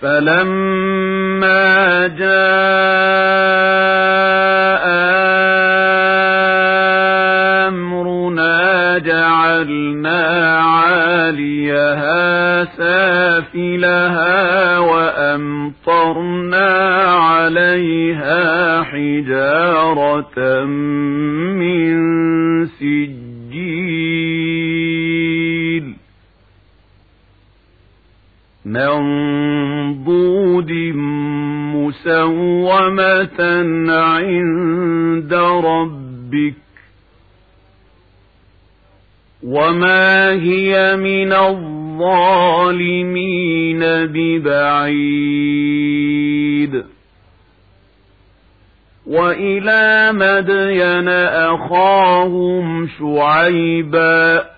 فلما جاء أمرنا جعلنا عاليها سافلها وأمطرنا عليها حجارة من سجيل مسومة عند ربك. وما هي من الظالمين ببعيد. وإلى مدين أخاهم شعيبا.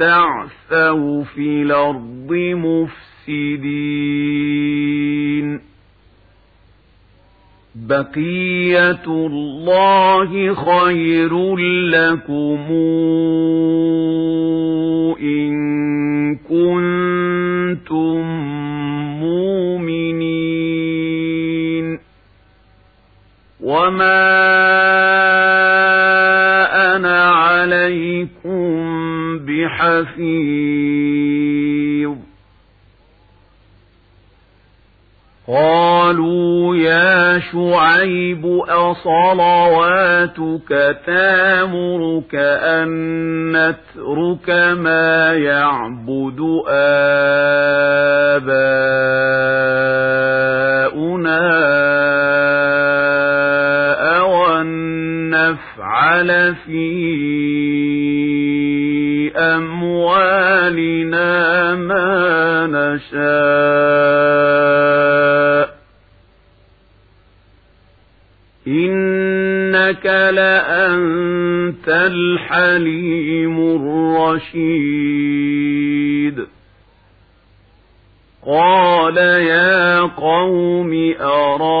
تعثوا في الأرض مفسدين. بقية الله خير لكم إن كنتم مؤمنين. وما بحفيظ قالوا يا شعيب أصلواتك تامرك أن نترك ما يعبد آباؤنا أو أن نفعل في أموالنا ما نشاء. إنك لأنت الحليم الرشيد. قال يا قوم أرايتم